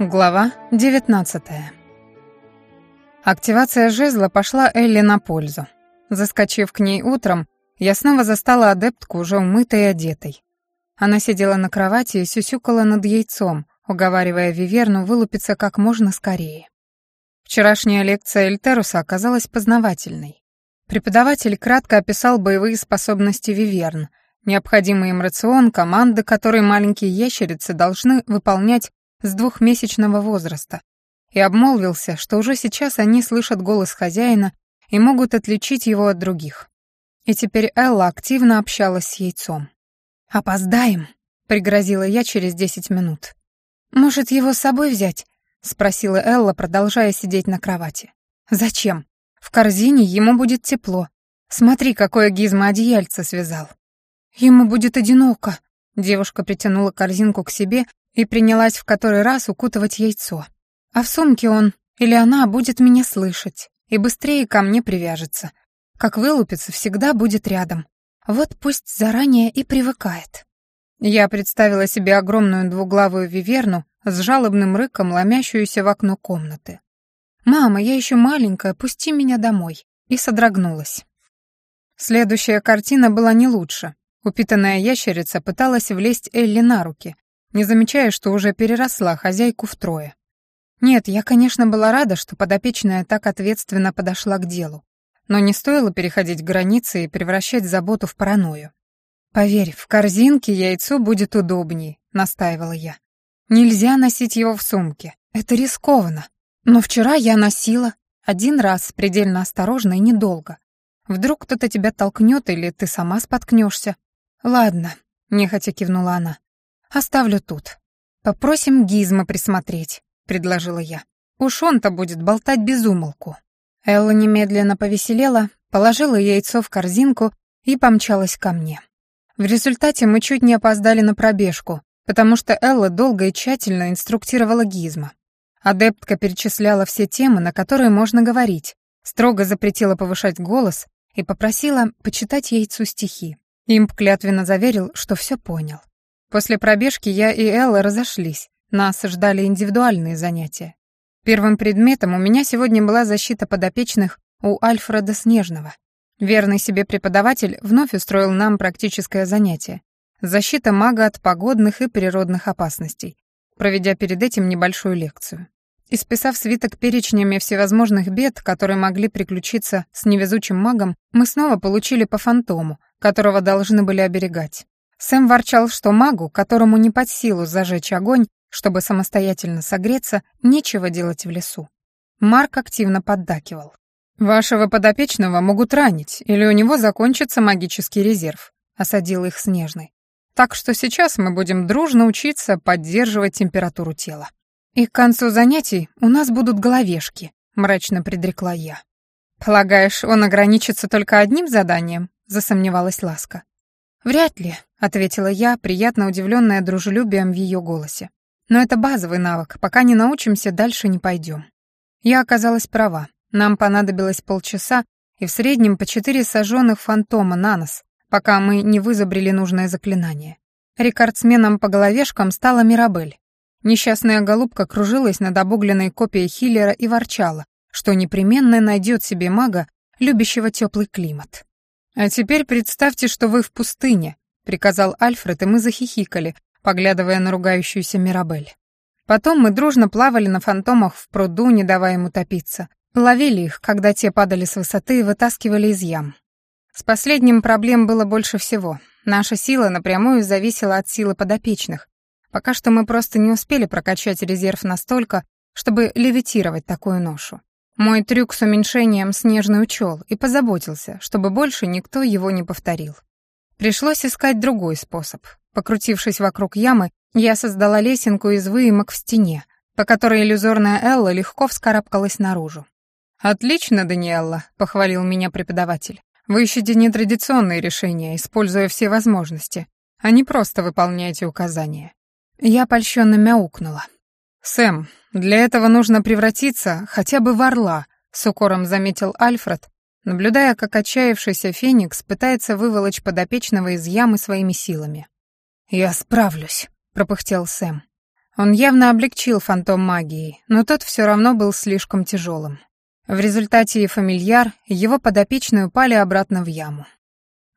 Глава 19 Активация жезла пошла Элли на пользу. Заскочив к ней утром, я снова застала адептку уже умытой и одетой. Она сидела на кровати и сюсюкала над яйцом, уговаривая Виверну вылупиться как можно скорее. Вчерашняя лекция Эльтеруса оказалась познавательной. Преподаватель кратко описал боевые способности Виверн, необходимый им рацион, команды, которые маленькие ящерицы должны выполнять с двухмесячного возраста и обмолвился, что уже сейчас они слышат голос хозяина и могут отличить его от других. И теперь Элла активно общалась с яйцом. «Опоздаем», — пригрозила я через десять минут. «Может, его с собой взять?» — спросила Элла, продолжая сидеть на кровати. «Зачем? В корзине ему будет тепло. Смотри, какое гизмо одеяльце связал». «Ему будет одиноко», — девушка притянула корзинку к себе и принялась в который раз укутывать яйцо. А в сумке он или она будет меня слышать и быстрее ко мне привяжется. Как вылупится, всегда будет рядом. Вот пусть заранее и привыкает. Я представила себе огромную двуглавую виверну с жалобным рыком, ломящуюся в окно комнаты. «Мама, я еще маленькая, пусти меня домой», и содрогнулась. Следующая картина была не лучше. Упитанная ящерица пыталась влезть Элли на руки, не замечая, что уже переросла хозяйку втрое. Нет, я, конечно, была рада, что подопечная так ответственно подошла к делу, но не стоило переходить границы и превращать заботу в паранойю. «Поверь, в корзинке яйцо будет удобнее», — настаивала я. «Нельзя носить его в сумке, это рискованно. Но вчера я носила, один раз, предельно осторожно и недолго. Вдруг кто-то тебя толкнет или ты сама споткнешься. Ладно, нехотя кивнула она. Оставлю тут. Попросим Гизма присмотреть, предложила я. Уж он-то будет болтать без умолку. Элла немедленно повеселела, положила яйцо в корзинку и помчалась ко мне. В результате мы чуть не опоздали на пробежку, потому что Элла долго и тщательно инструктировала Гизма. Адептка перечисляла все темы, на которые можно говорить, строго запретила повышать голос и попросила почитать яйцу стихи. Имп клятвенно заверил, что все понял. После пробежки я и Элла разошлись. Нас ждали индивидуальные занятия. Первым предметом у меня сегодня была защита подопечных у Альфреда Снежного. Верный себе преподаватель вновь устроил нам практическое занятие. Защита мага от погодных и природных опасностей, проведя перед этим небольшую лекцию. Исписав свиток перечнями всевозможных бед, которые могли приключиться с невезучим магом, мы снова получили по фантому, которого должны были оберегать. Сэм ворчал, что магу, которому не под силу зажечь огонь, чтобы самостоятельно согреться, нечего делать в лесу. Марк активно поддакивал. «Вашего подопечного могут ранить, или у него закончится магический резерв», — осадил их Снежный. «Так что сейчас мы будем дружно учиться поддерживать температуру тела». «И к концу занятий у нас будут головешки», — мрачно предрекла я. «Полагаешь, он ограничится только одним заданием?» — засомневалась Ласка. «Вряд ли», — ответила я, приятно удивленная дружелюбием в ее голосе. «Но это базовый навык, пока не научимся, дальше не пойдем». Я оказалась права. Нам понадобилось полчаса и в среднем по четыре сожженных фантома на нос, пока мы не вызубрили нужное заклинание. Рекордсменом по головешкам стала Мирабель. Несчастная голубка кружилась над обугленной копией Хиллера и ворчала, что непременно найдет себе мага, любящего теплый климат. «А теперь представьте, что вы в пустыне», — приказал Альфред, и мы захихикали, поглядывая на ругающуюся Мирабель. Потом мы дружно плавали на фантомах в пруду, не давая им утопиться. Ловили их, когда те падали с высоты и вытаскивали из ям. С последним проблем было больше всего. Наша сила напрямую зависела от силы подопечных. Пока что мы просто не успели прокачать резерв настолько, чтобы левитировать такую ношу. Мой трюк с уменьшением снежный учел и позаботился, чтобы больше никто его не повторил. Пришлось искать другой способ. Покрутившись вокруг ямы, я создала лесенку из выемок в стене, по которой иллюзорная Элла легко вскарабкалась наружу. «Отлично, Даниэлла», — похвалил меня преподаватель. «Вы ищете нетрадиционные решения, используя все возможности, а не просто выполняете указания». Я польщенно мяукнула. «Сэм, для этого нужно превратиться хотя бы в орла», — с укором заметил Альфред, наблюдая, как отчаявшийся Феникс пытается выволочь подопечного из ямы своими силами. «Я справлюсь», — пропыхтел Сэм. Он явно облегчил фантом магии, но тот все равно был слишком тяжелым. В результате и фамильяр, и его подопечные упали обратно в яму.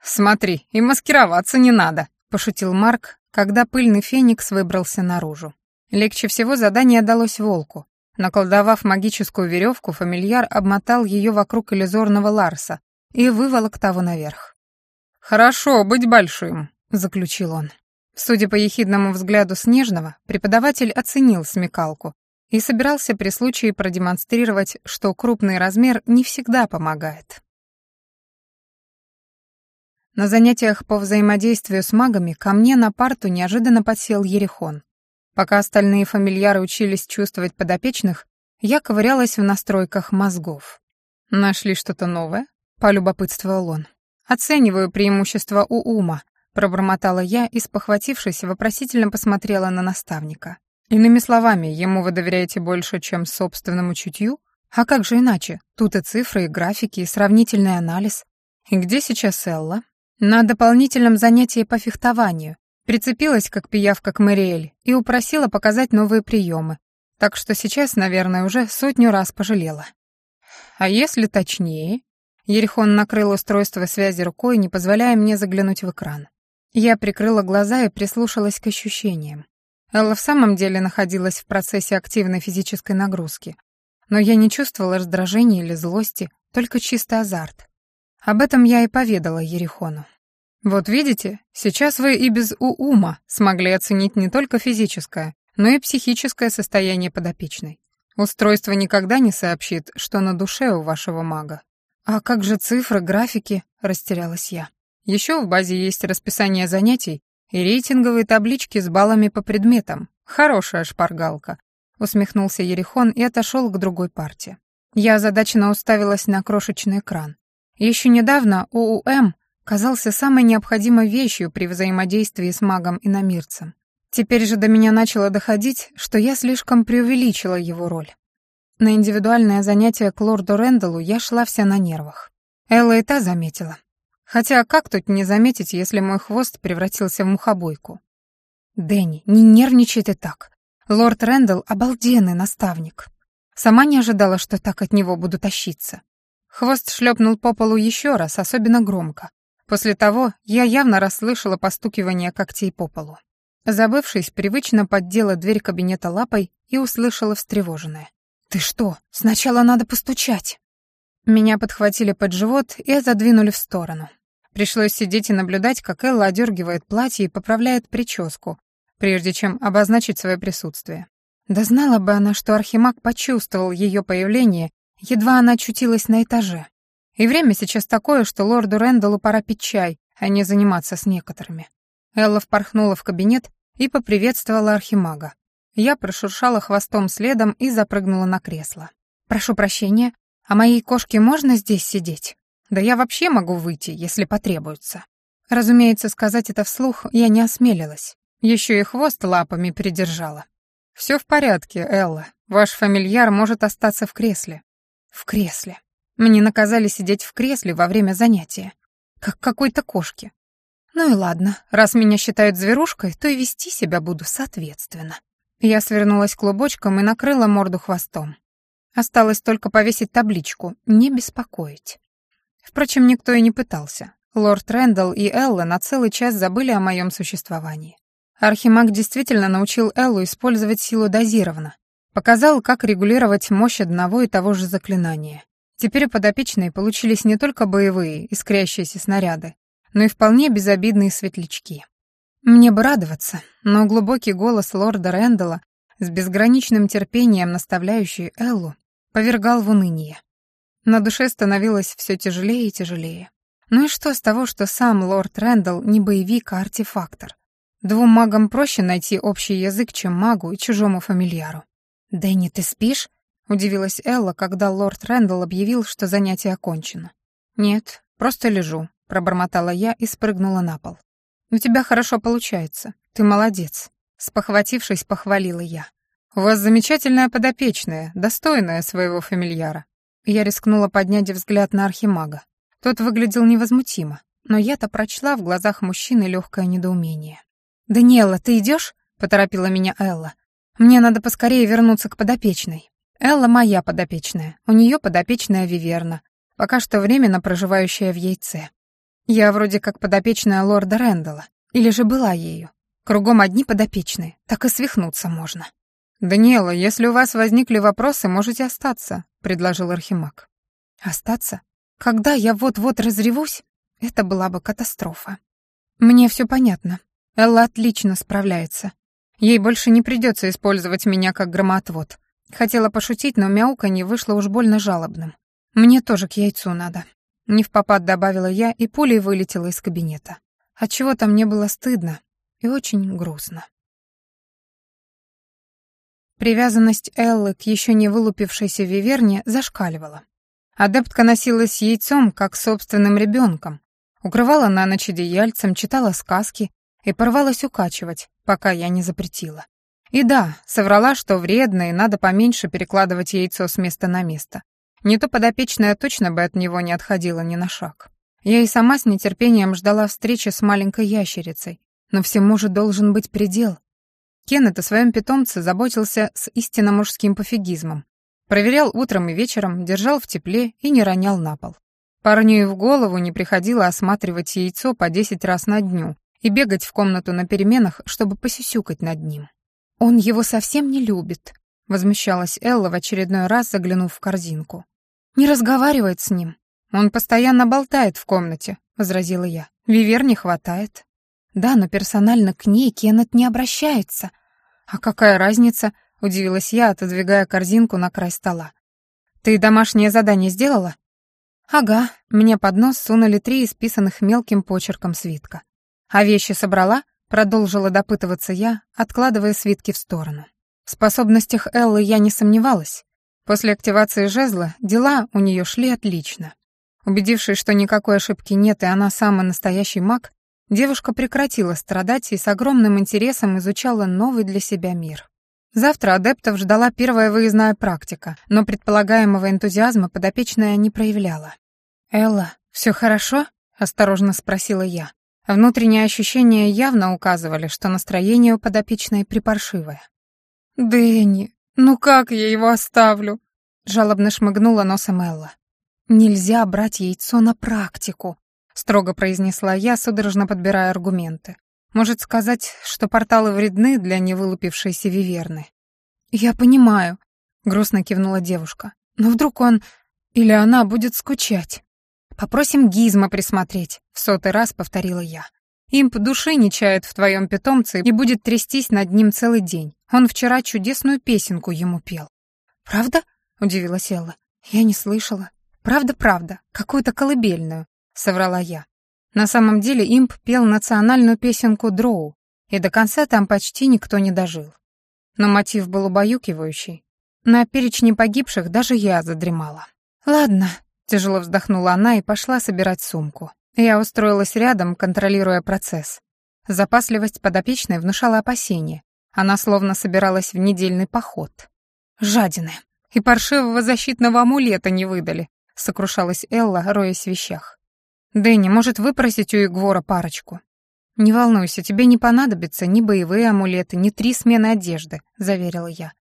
«Смотри, и маскироваться не надо», — пошутил Марк, когда пыльный феникс выбрался наружу. Легче всего задание далось волку. Наколдовав магическую веревку, фамильяр обмотал ее вокруг иллюзорного Ларса и выволок того наверх. «Хорошо быть большим», — заключил он. Судя по ехидному взгляду Снежного, преподаватель оценил смекалку и собирался при случае продемонстрировать, что крупный размер не всегда помогает. На занятиях по взаимодействию с магами ко мне на парту неожиданно подсел Ерехон. Пока остальные фамильяры учились чувствовать подопечных, я ковырялась в настройках мозгов. «Нашли что-то новое?» — полюбопытствовал он. «Оцениваю преимущества у ума», — пробормотала я и, спохватившись, вопросительно посмотрела на наставника. «Иными словами, ему вы доверяете больше, чем собственному чутью? А как же иначе? Тут и цифры, и графики, и сравнительный анализ. И где сейчас Элла?» На дополнительном занятии по фехтованию. Прицепилась, как пиявка к Мариэль, и упросила показать новые приемы. Так что сейчас, наверное, уже сотню раз пожалела. А если точнее? Ерехон накрыл устройство связи рукой, не позволяя мне заглянуть в экран. Я прикрыла глаза и прислушалась к ощущениям. Элла в самом деле находилась в процессе активной физической нагрузки. Но я не чувствовала раздражения или злости, только чистый азарт. Об этом я и поведала Ерехону. Вот видите, сейчас вы и без уума смогли оценить не только физическое, но и психическое состояние подопечной. Устройство никогда не сообщит, что на душе у вашего мага. А как же цифры, графики, растерялась я. Еще в базе есть расписание занятий и рейтинговые таблички с баллами по предметам. Хорошая шпаргалка. Усмехнулся Ерехон и отошел к другой парте. Я озадаченно уставилась на крошечный экран. Еще недавно ОУМ казался самой необходимой вещью при взаимодействии с магом-иномирцем. Теперь же до меня начало доходить, что я слишком преувеличила его роль. На индивидуальное занятие к лорду Рэндаллу я шла вся на нервах. Элла и та заметила. Хотя как тут не заметить, если мой хвост превратился в мухобойку? «Дэнни, не нервничай ты так. Лорд Рэндалл — обалденный наставник. Сама не ожидала, что так от него буду тащиться. Хвост шлепнул по полу еще раз, особенно громко. После того я явно расслышала постукивание когтей по полу. Забывшись, привычно поддела дверь кабинета лапой и услышала встревоженное. «Ты что? Сначала надо постучать!» Меня подхватили под живот и задвинули в сторону. Пришлось сидеть и наблюдать, как Элла одергивает платье и поправляет прическу, прежде чем обозначить свое присутствие. Да знала бы она, что Архимаг почувствовал ее появление Едва она очутилась на этаже. И время сейчас такое, что лорду Рэндаллу пора пить чай, а не заниматься с некоторыми. Элла впорхнула в кабинет и поприветствовала архимага. Я прошуршала хвостом следом и запрыгнула на кресло. «Прошу прощения, а моей кошке можно здесь сидеть? Да я вообще могу выйти, если потребуется». Разумеется, сказать это вслух я не осмелилась. Еще и хвост лапами придержала. «Все в порядке, Элла. Ваш фамильяр может остаться в кресле. В кресле. Мне наказали сидеть в кресле во время занятия. Как какой-то кошке. Ну и ладно, раз меня считают зверушкой, то и вести себя буду соответственно. Я свернулась клубочком и накрыла морду хвостом. Осталось только повесить табличку «Не беспокоить». Впрочем, никто и не пытался. Лорд Рэндалл и Элла на целый час забыли о моем существовании. Архимаг действительно научил Эллу использовать силу дозированно, Показал, как регулировать мощь одного и того же заклинания. Теперь подопечные получились не только боевые, искрящиеся снаряды, но и вполне безобидные светлячки. Мне бы радоваться, но глубокий голос лорда Рэндалла с безграничным терпением наставляющий Эллу повергал в уныние. На душе становилось все тяжелее и тяжелее. Ну и что с того, что сам лорд Рэндалл не боевик, а артефактор? Двум магам проще найти общий язык, чем магу и чужому фамильяру. «Дэнни, ты спишь?» — удивилась Элла, когда лорд Рэндалл объявил, что занятие окончено. «Нет, просто лежу», — пробормотала я и спрыгнула на пол. «У тебя хорошо получается. Ты молодец», — спохватившись, похвалила я. «У вас замечательная подопечная, достойная своего фамильяра». Я рискнула поднять взгляд на архимага. Тот выглядел невозмутимо, но я-то прочла в глазах мужчины легкое недоумение. «Даниэла, ты идешь? поторопила меня Элла. Мне надо поскорее вернуться к подопечной. Элла моя подопечная, у нее подопечная Виверна, пока что временно проживающая в яйце. Я вроде как подопечная лорда Рэндалла, или же была ею. Кругом одни подопечные, так и свихнуться можно. «Даниэла, если у вас возникли вопросы, можете остаться», — предложил Архимаг. «Остаться? Когда я вот-вот разревусь? Это была бы катастрофа. Мне все понятно. Элла отлично справляется. Ей больше не придется использовать меня как громоотвод. Хотела пошутить, но мяуканье вышло уж больно жалобным. Мне тоже к яйцу надо. Не в попад добавила я и пулей вылетела из кабинета. Отчего-то мне было стыдно и очень грустно. Привязанность Эллы к еще не вылупившейся виверне зашкаливала. Адептка носилась яйцом, как собственным ребенком, укрывала на ночь одеяльцем, читала сказки и порвалась укачивать, пока я не запретила. И да, соврала, что вредно и надо поменьше перекладывать яйцо с места на место. Не то подопечная точно бы от него не отходила ни на шаг. Я и сама с нетерпением ждала встречи с маленькой ящерицей, но всему же должен быть предел. Кеннет о своем питомце заботился с истинно мужским пофигизмом. Проверял утром и вечером, держал в тепле и не ронял на пол. Парню и в голову не приходило осматривать яйцо по десять раз на дню и бегать в комнату на переменах, чтобы посюсюкать над ним. «Он его совсем не любит», — возмущалась Элла в очередной раз, заглянув в корзинку. «Не разговаривает с ним. Он постоянно болтает в комнате», — возразила я. «Вивер не хватает». «Да, но персонально к ней Кеннет не обращается». «А какая разница?» — удивилась я, отодвигая корзинку на край стола. «Ты домашнее задание сделала?» «Ага», мне под нос сунули три исписанных мелким почерком свитка. «А вещи собрала?» — продолжила допытываться я, откладывая свитки в сторону. В способностях Эллы я не сомневалась. После активации жезла дела у нее шли отлично. Убедившись, что никакой ошибки нет и она самый настоящий маг, Девушка прекратила страдать и с огромным интересом изучала новый для себя мир. Завтра адептов ждала первая выездная практика, но предполагаемого энтузиазма подопечная не проявляла. «Элла, все хорошо?» — осторожно спросила я. Внутренние ощущения явно указывали, что настроение у подопечной припаршивое. «Дэнни, ну как я его оставлю?» — жалобно шмыгнула носом Элла. «Нельзя брать яйцо на практику», строго произнесла я, судорожно подбирая аргументы. Может сказать, что порталы вредны для невылупившейся виверны. Я понимаю, грустно кивнула девушка. Но вдруг он или она будет скучать. Попросим Гизма присмотреть, в сотый раз повторила я. Имп души не чает в твоем питомце и будет трястись над ним целый день. Он вчера чудесную песенку ему пел. «Правда?» — удивилась Элла. «Я не слышала. Правда-правда, какую-то колыбельную соврала я. На самом деле имп пел национальную песенку «Дроу», и до конца там почти никто не дожил. Но мотив был убаюкивающий. На перечне погибших даже я задремала. «Ладно», — тяжело вздохнула она и пошла собирать сумку. Я устроилась рядом, контролируя процесс. Запасливость подопечной внушала опасения. Она словно собиралась в недельный поход. «Жадины! И паршивого защитного амулета не выдали», — сокрушалась Элла, роясь в вещах. «Дэнни, может выпросить у Игвора парочку?» «Не волнуйся, тебе не понадобятся ни боевые амулеты, ни три смены одежды», — заверила я.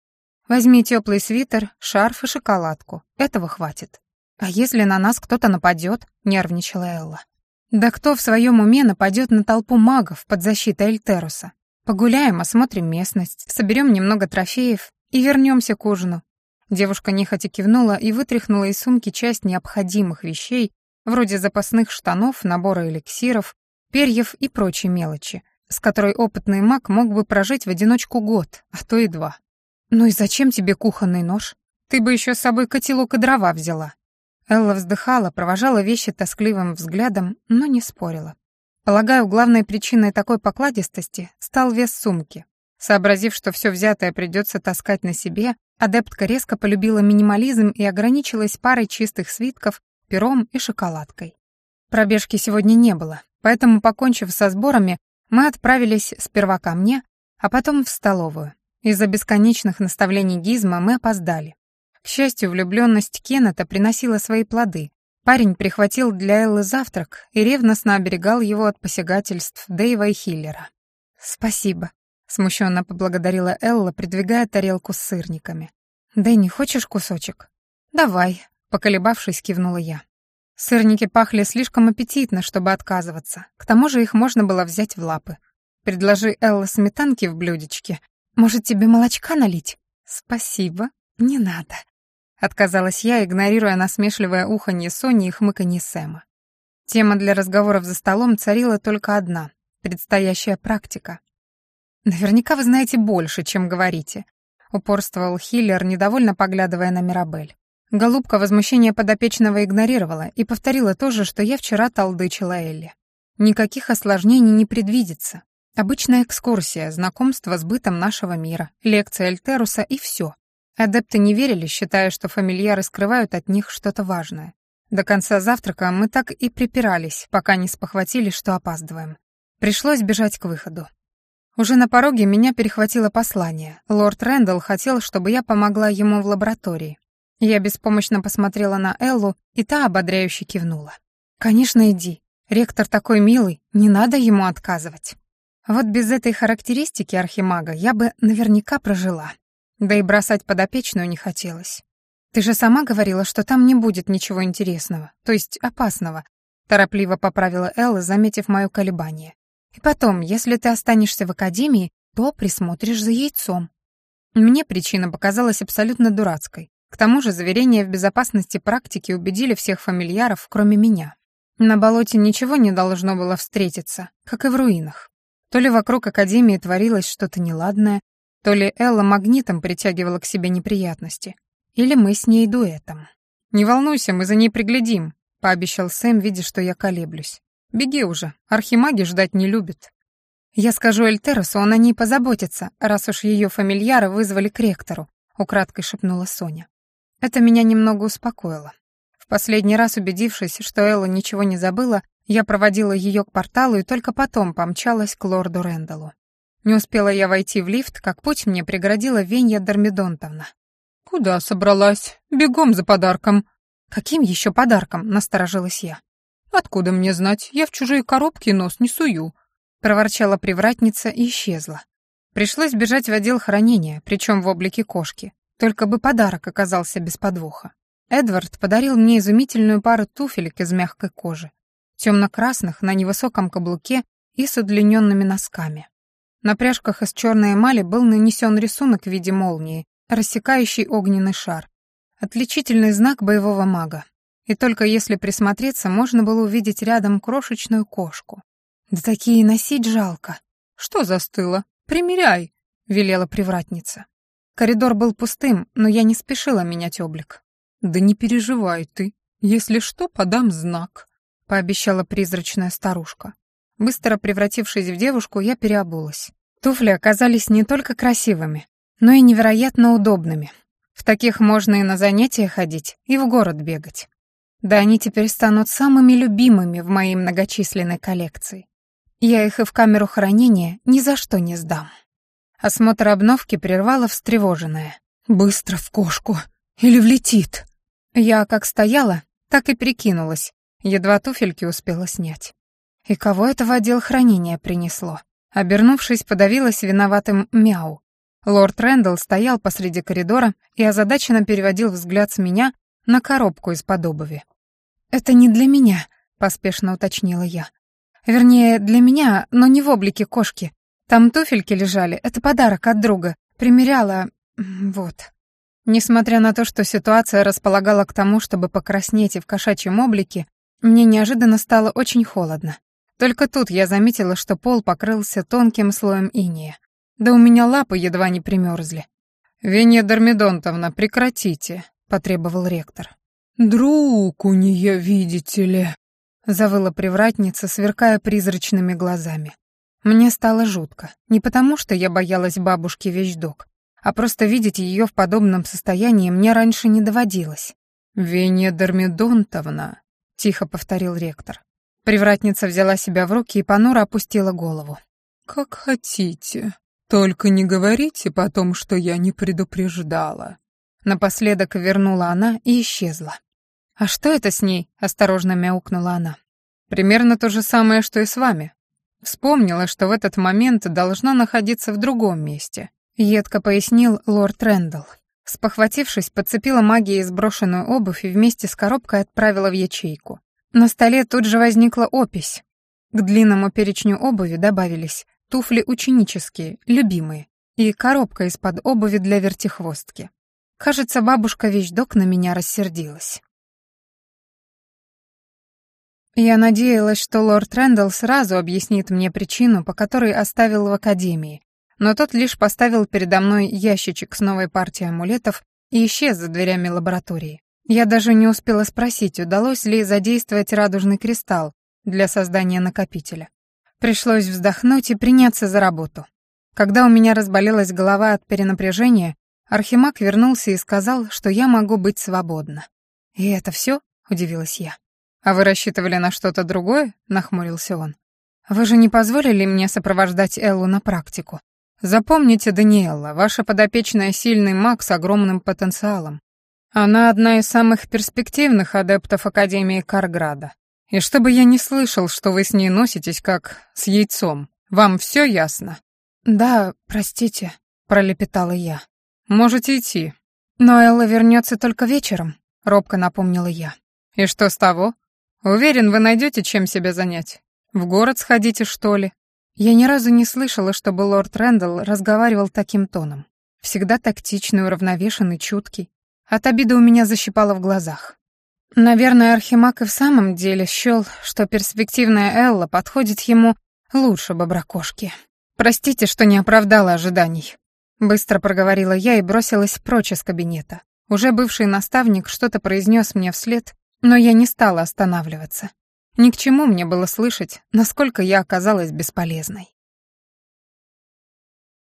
«Возьми теплый свитер, шарф и шоколадку. Этого хватит». «А если на нас кто-то нападет?» — нервничала Элла. «Да кто в своем уме нападет на толпу магов под защитой Эльтеруса? Погуляем, осмотрим местность, соберем немного трофеев и вернемся к ужину». Девушка нехотя кивнула и вытряхнула из сумки часть необходимых вещей, вроде запасных штанов, набора эликсиров, перьев и прочей мелочи, с которой опытный маг мог бы прожить в одиночку год, а то и два. «Ну и зачем тебе кухонный нож? Ты бы еще с собой котелок и дрова взяла». Элла вздыхала, провожала вещи тоскливым взглядом, но не спорила. Полагаю, главной причиной такой покладистости стал вес сумки. Сообразив, что все взятое придется таскать на себе, адептка резко полюбила минимализм и ограничилась парой чистых свитков пером и шоколадкой. Пробежки сегодня не было, поэтому, покончив со сборами, мы отправились сперва ко мне, а потом в столовую. Из-за бесконечных наставлений Гизма мы опоздали. К счастью, влюбленность Кеннета приносила свои плоды. Парень прихватил для Эллы завтрак и ревностно оберегал его от посягательств Дэйва и Хиллера. «Спасибо», смущенно поблагодарила Элла, придвигая тарелку с сырниками. «Дэнни, хочешь кусочек?» «Давай», — поколебавшись, кивнула я. Сырники пахли слишком аппетитно, чтобы отказываться. К тому же их можно было взять в лапы. «Предложи Элла сметанки в блюдечке. Может, тебе молочка налить?» «Спасибо, не надо», — отказалась я, игнорируя насмешливое уханье Сони и хмыканье Сэма. Тема для разговоров за столом царила только одна — предстоящая практика. «Наверняка вы знаете больше, чем говорите», — упорствовал Хиллер, недовольно поглядывая на Мирабель. Голубка возмущение подопечного игнорировала и повторила то же, что я вчера толдычила Элли. Никаких осложнений не предвидится. Обычная экскурсия, знакомство с бытом нашего мира, лекция Эльтеруса и все. Адепты не верили, считая, что фамильяры скрывают от них что-то важное. До конца завтрака мы так и припирались, пока не спохватили, что опаздываем. Пришлось бежать к выходу. Уже на пороге меня перехватило послание. Лорд Рэндалл хотел, чтобы я помогла ему в лаборатории. Я беспомощно посмотрела на Эллу, и та ободряюще кивнула. «Конечно, иди. Ректор такой милый, не надо ему отказывать». Вот без этой характеристики архимага я бы наверняка прожила. Да и бросать подопечную не хотелось. «Ты же сама говорила, что там не будет ничего интересного, то есть опасного», торопливо поправила Элла, заметив мое колебание. И потом, если ты останешься в академии, то присмотришь за яйцом. Мне причина показалась абсолютно дурацкой. К тому же заверения в безопасности практики убедили всех фамильяров, кроме меня. На болоте ничего не должно было встретиться, как и в руинах. То ли вокруг Академии творилось что-то неладное, то ли Элла магнитом притягивала к себе неприятности, или мы с ней дуэтом. «Не волнуйся, мы за ней приглядим», — пообещал Сэм, видя, что я колеблюсь. Беги уже, архимаги ждать не любят. Я скажу Эльтеросу, он о ней позаботится, раз уж ее фамильяра вызвали к ректору, украдкой шепнула Соня. Это меня немного успокоило. В последний раз убедившись, что Элла ничего не забыла, я проводила ее к порталу и только потом помчалась к лорду Рэндаллу. Не успела я войти в лифт, как путь мне преградила Венья Дормидонтовна. «Куда собралась? Бегом за подарком!» «Каким еще подарком?» — насторожилась я. «Откуда мне знать? Я в чужие коробки нос не сую», — проворчала привратница и исчезла. Пришлось бежать в отдел хранения, причем в облике кошки. Только бы подарок оказался без подвоха. Эдвард подарил мне изумительную пару туфелек из мягкой кожи, темно-красных, на невысоком каблуке и с удлиненными носками. На пряжках из черной эмали был нанесен рисунок в виде молнии, рассекающий огненный шар. Отличительный знак боевого мага и только если присмотреться, можно было увидеть рядом крошечную кошку. Да такие носить жалко. Что застыло? Примеряй, велела привратница. Коридор был пустым, но я не спешила менять облик. Да не переживай ты, если что, подам знак, пообещала призрачная старушка. Быстро превратившись в девушку, я переобулась. Туфли оказались не только красивыми, но и невероятно удобными. В таких можно и на занятия ходить, и в город бегать. Да они теперь станут самыми любимыми в моей многочисленной коллекции. Я их и в камеру хранения ни за что не сдам. Осмотр обновки прервала встревоженная. «Быстро в кошку! Или влетит!» Я как стояла, так и прикинулась, едва туфельки успела снять. И кого это в отдел хранения принесло? Обернувшись, подавилась виноватым мяу. Лорд Рэндалл стоял посреди коридора и озадаченно переводил взгляд с меня на коробку из-под обуви. «Это не для меня», — поспешно уточнила я. «Вернее, для меня, но не в облике кошки. Там туфельки лежали, это подарок от друга. Примеряла... вот». Несмотря на то, что ситуация располагала к тому, чтобы покраснеть и в кошачьем облике, мне неожиданно стало очень холодно. Только тут я заметила, что пол покрылся тонким слоем иния. Да у меня лапы едва не примерзли. «Венья Дормидонтовна, прекратите», — потребовал ректор. «Друг у нее, видите ли», — завыла привратница, сверкая призрачными глазами. Мне стало жутко. Не потому, что я боялась бабушки вещдок, а просто видеть ее в подобном состоянии мне раньше не доводилось. «Веня Дормидонтовна», — тихо повторил ректор. Привратница взяла себя в руки и понуро опустила голову. «Как хотите, только не говорите потом, что я не предупреждала». Напоследок вернула она и исчезла. «А что это с ней?» — осторожно мяукнула она. «Примерно то же самое, что и с вами. Вспомнила, что в этот момент должна находиться в другом месте. Едко пояснил лорд Рэндалл. Спохватившись, подцепила магией сброшенную обувь и вместе с коробкой отправила в ячейку. На столе тут же возникла опись. К длинному перечню обуви добавились туфли ученические, любимые, и коробка из-под обуви для вертихвостки. Кажется, бабушка вещдок на меня рассердилась. Я надеялась, что лорд Рэндалл сразу объяснит мне причину, по которой оставил в академии, но тот лишь поставил передо мной ящичек с новой партией амулетов и исчез за дверями лаборатории. Я даже не успела спросить, удалось ли задействовать радужный кристалл для создания накопителя. Пришлось вздохнуть и приняться за работу. Когда у меня разболелась голова от перенапряжения, Архимаг вернулся и сказал, что я могу быть свободна. «И это все? удивилась я. «А вы рассчитывали на что-то другое?» — нахмурился он. «Вы же не позволили мне сопровождать Эллу на практику?» Запомните, Даниэлла, ваша подопечная сильный маг с огромным потенциалом. Она одна из самых перспективных адептов Академии Карграда. И чтобы я не слышал, что вы с ней носитесь как с яйцом. Вам все ясно? Да, простите, пролепетала я. Можете идти. Но Элла вернется только вечером, робко напомнила я. И что с того? Уверен, вы найдете чем себя занять. В город сходите, что ли? Я ни разу не слышала, чтобы лорд Рэндалл разговаривал таким тоном. Всегда тактичный, уравновешенный, чуткий. От обиды у меня защипало в глазах. Наверное, Архимаг и в самом деле счёл, что перспективная Элла подходит ему лучше боброкошки. «Простите, что не оправдала ожиданий», — быстро проговорила я и бросилась прочь из кабинета. Уже бывший наставник что-то произнес мне вслед, но я не стала останавливаться. Ни к чему мне было слышать, насколько я оказалась бесполезной.